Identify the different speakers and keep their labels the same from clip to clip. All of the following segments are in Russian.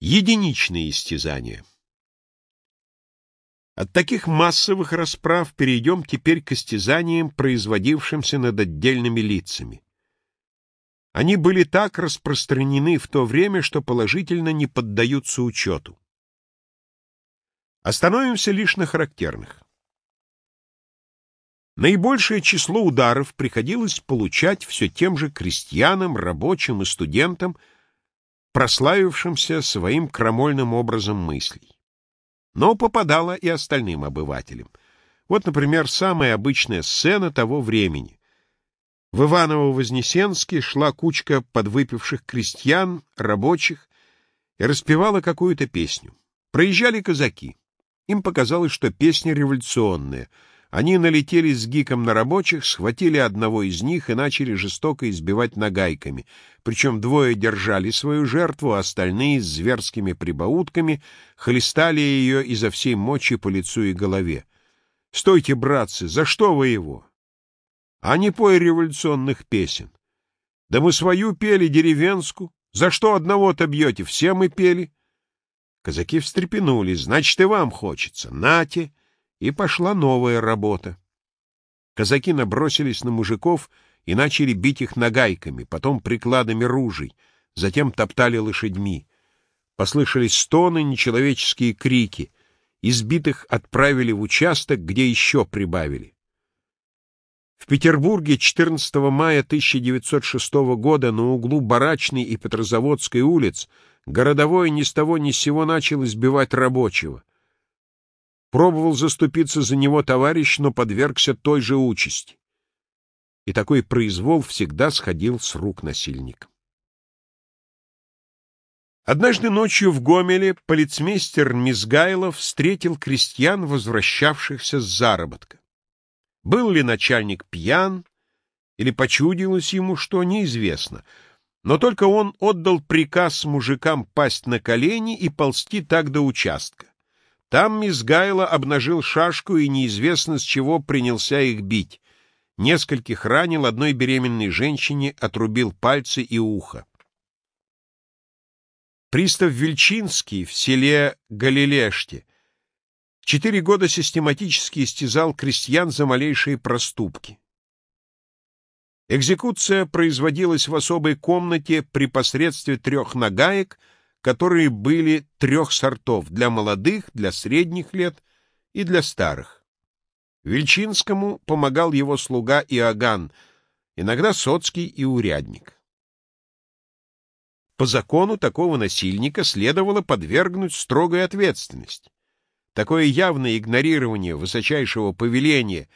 Speaker 1: Единичные истязания. От таких массовых расправ перейдем теперь к истязаниям, производившимся над отдельными лицами. Они были так распространены в то время, что положительно не поддаются учету. Остановимся лишь на характерных. Наибольшее число ударов приходилось получать все тем же крестьянам, рабочим и студентам, прославившимся своим крамольным образом мыслей. Но попадало и остальным обывателям. Вот, например, самая обычная сцена того времени. В Иваново-Вознесенске шла кучка подвыпивших крестьян, рабочих, и распевала какую-то песню. Проезжали казаки. Им показалось, что песня революционная — они налетели с гиком на рабочих, схватили одного из них и начали жестоко избивать нагайками. Причем двое держали свою жертву, а остальные с зверскими прибаутками хлестали ее изо всей мочи по лицу и голове. «Стойте, братцы, за что вы его?» «А не пой революционных песен». «Да мы свою пели, деревенскую. За что одного-то бьете? Все мы пели». Казаки встрепенулись. «Значит, и вам хочется. Нате!» И пошла новая работа. Казаки набросились на мужиков и начали бить их нагайками, потом прикладами ружей, затем топтали лошадьми. Послышались стоны, нечеловеческие крики. Избитых отправили в участок, где еще прибавили. В Петербурге 14 мая 1906 года на углу Барачной и Петрозаводской улиц городовой ни с того ни с сего начал избивать рабочего. Пробовал заступиться за него товарищ, но подвергся той же участи. И такой произвол всегда сходил с рук насильника. Однажды ночью в Гомеле полицмейстер Мизгайлов встретил крестьян, возвращавшихся с заработка. Был ли начальник пьян, или почудилось ему, что неизвестно, но только он отдал приказ мужикам пасть на колени и ползти так до участка. Там Мизгайло обнажил шашку и неизвестно с чего принялся их бить. Нескольких ранил, одной беременной женщине отрубил пальцы и ухо. Пристав Вельчинский в селе Галилеште четыре года систематически истязал крестьян за малейшие проступки. Экзекуция производилась в особой комнате при посредстве трех нагаек — которые были трех сортов — для молодых, для средних лет и для старых. Вельчинскому помогал его слуга Иоганн, иногда соцкий и урядник. По закону такого насильника следовало подвергнуть строгой ответственности. Такое явное игнорирование высочайшего повеления,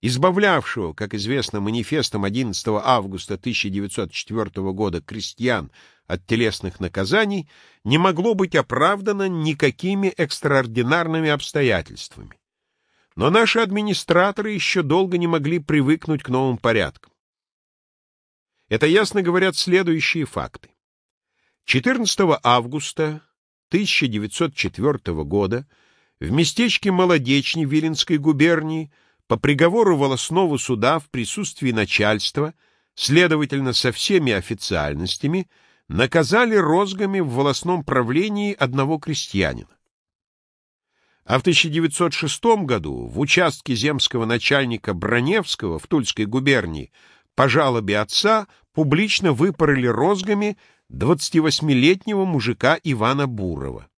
Speaker 1: избавлявшего, как известно, манифестом 11 августа 1904 года крестьян от телесных наказаний не могло быть оправдано никакими экстраординарными обстоятельствами. Но наши администраторы еще долго не могли привыкнуть к новым порядкам. Это ясно говорят следующие факты. 14 августа 1904 года в местечке Молодечни Виленской губернии по приговору волосного суда в присутствии начальства, следовательно, со всеми официальностями, наказали розгами в волосном правлении одного крестьянина. А в 1906 году в участке земского начальника Броневского в Тульской губернии по жалобе отца публично выпороли розгами 28-летнего мужика Ивана Бурова.